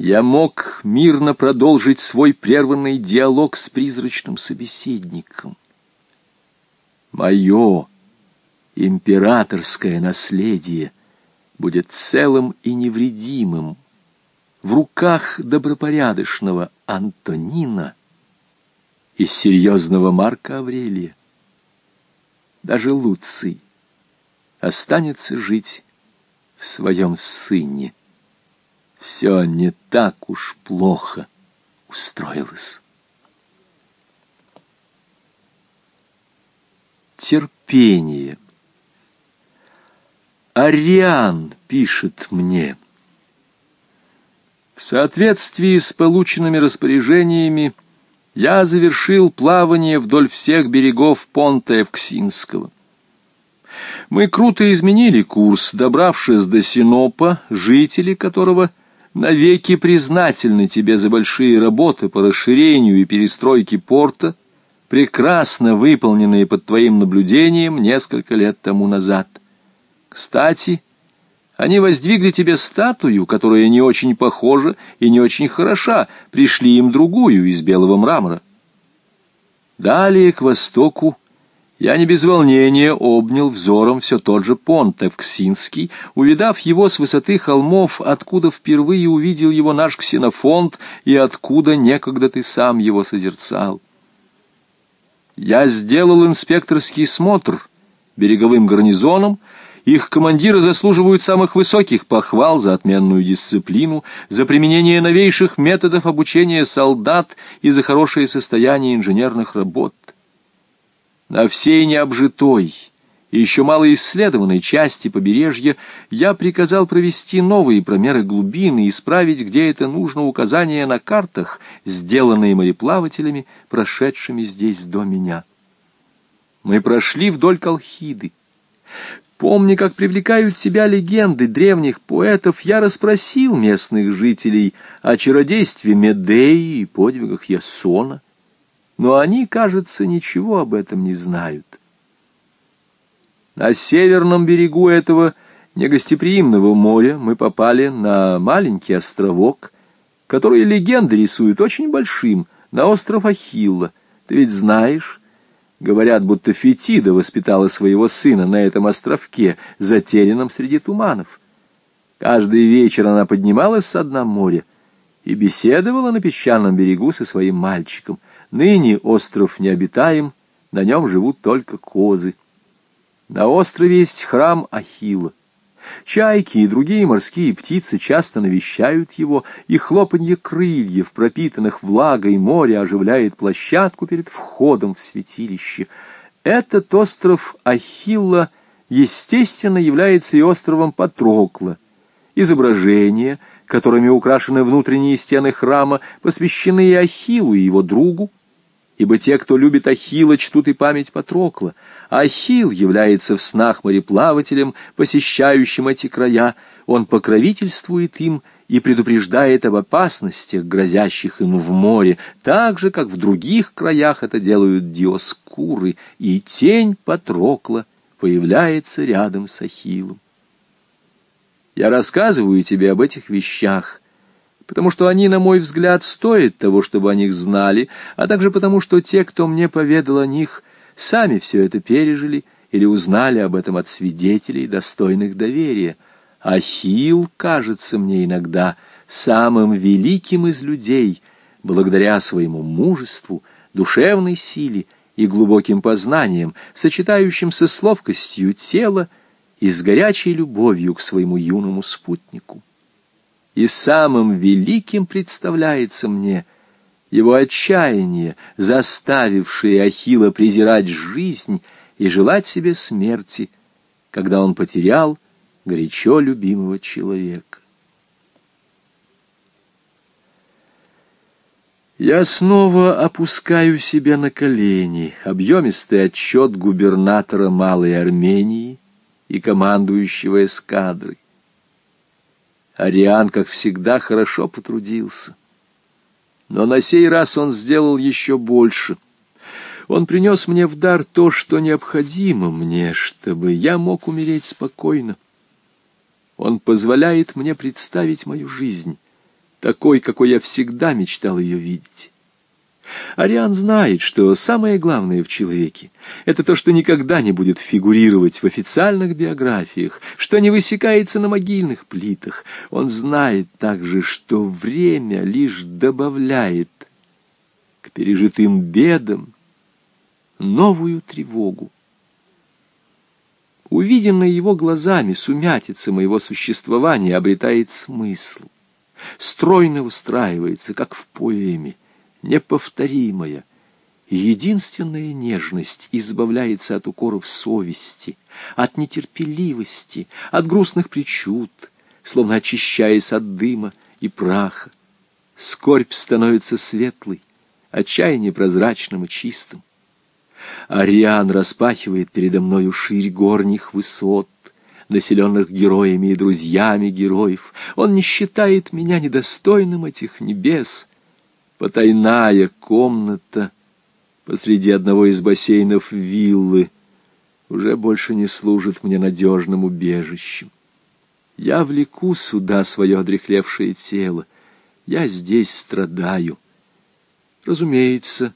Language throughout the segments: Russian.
я мог мирно продолжить свой прерванный диалог с призрачным собеседником. Мое императорское наследие будет целым и невредимым в руках добропорядочного Антонина и серьезного Марка Аврелия. Даже Луций останется жить в своем сыне все не так уж плохо устроилось. Терпение. Ариан пишет мне. В соответствии с полученными распоряжениями я завершил плавание вдоль всех берегов понта Евксинского. Мы круто изменили курс, добравшись до Синопа, жители которого навеки признательны тебе за большие работы по расширению и перестройке порта, прекрасно выполненные под твоим наблюдением несколько лет тому назад. Кстати, они воздвигли тебе статую, которая не очень похожа и не очень хороша, пришли им другую из белого мрамора. Далее к востоку я не без волнения обнял взором все тот же понт Евксинский, увидав его с высоты холмов, откуда впервые увидел его наш ксенофонт и откуда некогда ты сам его созерцал. Я сделал инспекторский смотр береговым гарнизоном, их командиры заслуживают самых высоких похвал за отменную дисциплину, за применение новейших методов обучения солдат и за хорошее состояние инженерных работ. На всей необжитой и еще малоисследованной части побережья я приказал провести новые промеры глубины и исправить, где это нужно, указания на картах, сделанные мореплавателями, прошедшими здесь до меня. Мы прошли вдоль Колхиды. Помня, как привлекают тебя легенды древних поэтов, я расспросил местных жителей о чародействе Медеи и подвигах Ясона но они, кажется, ничего об этом не знают. На северном берегу этого негостеприимного моря мы попали на маленький островок, который легенды рисуют очень большим, на остров Ахилла. Ты ведь знаешь, говорят, будто Фетида воспитала своего сына на этом островке, затерянном среди туманов. Каждый вечер она поднималась с дна моря и беседовала на песчаном берегу со своим мальчиком — Ныне остров необитаем, на нем живут только козы. На острове есть храм Ахилла. Чайки и другие морские птицы часто навещают его, и хлопанье крыльев, пропитанных влагой моря, оживляет площадку перед входом в святилище. Этот остров Ахилла, естественно, является и островом Патрокла. Изображения, которыми украшены внутренние стены храма, посвящены Ахиллу, и его другу, ибо те, кто любит Ахилла, чтут и память Патрокла. Ахилл является в снах мореплавателем, посещающим эти края, он покровительствует им и предупреждает об опасностях, грозящих им в море, так же, как в других краях это делают диоскуры, и тень Патрокла появляется рядом с Ахиллом. Я рассказываю тебе об этих вещах, потому что они, на мой взгляд, стоят того, чтобы о них знали, а также потому, что те, кто мне поведал о них, сами все это пережили или узнали об этом от свидетелей, достойных доверия. Ахилл кажется мне иногда самым великим из людей, благодаря своему мужеству, душевной силе и глубоким познаниям, сочетающимся с ловкостью тела и с горячей любовью к своему юному спутнику и самым великим представляется мне его отчаяние, заставившее Ахилла презирать жизнь и желать себе смерти, когда он потерял горячо любимого человека. Я снова опускаю себя на колени, объемистый отчет губернатора Малой Армении и командующего эскадрой. Ариан, как всегда, хорошо потрудился. Но на сей раз он сделал еще больше. Он принес мне в дар то, что необходимо мне, чтобы я мог умереть спокойно. Он позволяет мне представить мою жизнь, такой, какой я всегда мечтал ее видеть. Ариан знает, что самое главное в человеке — это то, что никогда не будет фигурировать в официальных биографиях, что не высекается на могильных плитах. Он знает также, что время лишь добавляет к пережитым бедам новую тревогу. Увиденное его глазами сумятица моего существования обретает смысл, стройно устраивается, как в поэме неповторимая, единственная нежность избавляется от укоров совести, от нетерпеливости, от грустных причуд, словно очищаясь от дыма и праха. Скорбь становится светлой, отчаяние прозрачным и чистым. Ариан распахивает передо мною ширь горних высот, населенных героями и друзьями героев. Он не считает меня недостойным этих небес, потайная комната посреди одного из бассейнов виллы уже больше не служит мне надежным убежищем. Я влеку сюда свое одрехлевшее тело. Я здесь страдаю. Разумеется,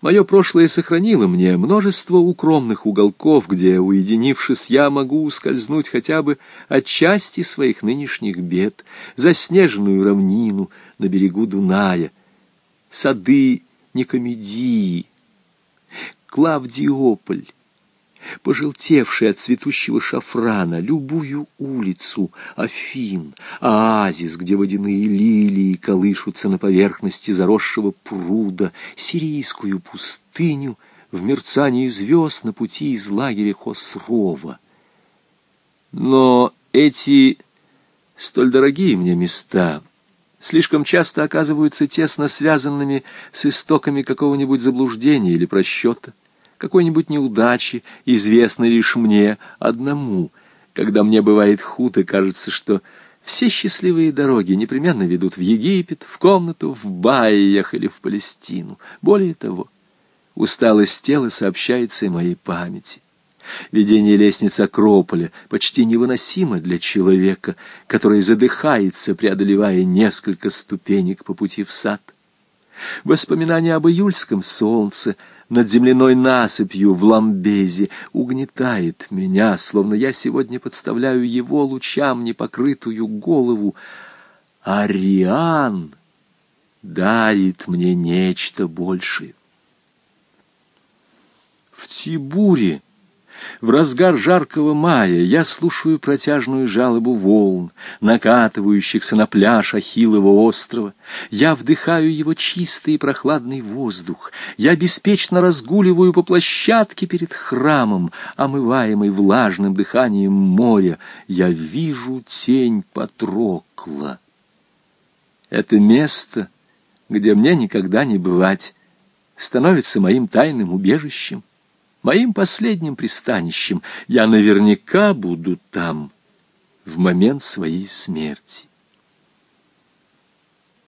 мое прошлое сохранило мне множество укромных уголков, где, уединившись, я могу ускользнуть хотя бы от части своих нынешних бед, заснеженную равнину на берегу Дуная, сады Никомедии, Клавдиополь, пожелтевший от цветущего шафрана, любую улицу, Афин, оазис, где водяные лилии колышутся на поверхности заросшего пруда, сирийскую пустыню в мерцании звезд на пути из лагеря Хосрова. Но эти столь дорогие мне места — слишком часто оказываются тесно связанными с истоками какого-нибудь заблуждения или просчета, какой-нибудь неудачи, известной лишь мне одному. Когда мне бывает худо, кажется, что все счастливые дороги непременно ведут в Египет, в комнату, в Баиях или в Палестину. Более того, усталость тела сообщается и моей памяти. Видение лестниц Акрополя почти невыносимо для человека, который задыхается, преодолевая несколько ступенек по пути в сад. Воспоминания об июльском солнце над земляной насыпью в ламбезе угнетает меня, словно я сегодня подставляю его лучам непокрытую голову. Ариан дарит мне нечто большее. В Тибуре в разгар жаркого мая я слушаю протяжную жалобу волн, накатывающихся на пляж Ахиллова острова. Я вдыхаю его чистый и прохладный воздух. Я беспечно разгуливаю по площадке перед храмом, омываемой влажным дыханием моря. Я вижу тень Патрокла. Это место, где мне никогда не бывать, становится моим тайным убежищем моим последним пристанищем. Я наверняка буду там в момент своей смерти.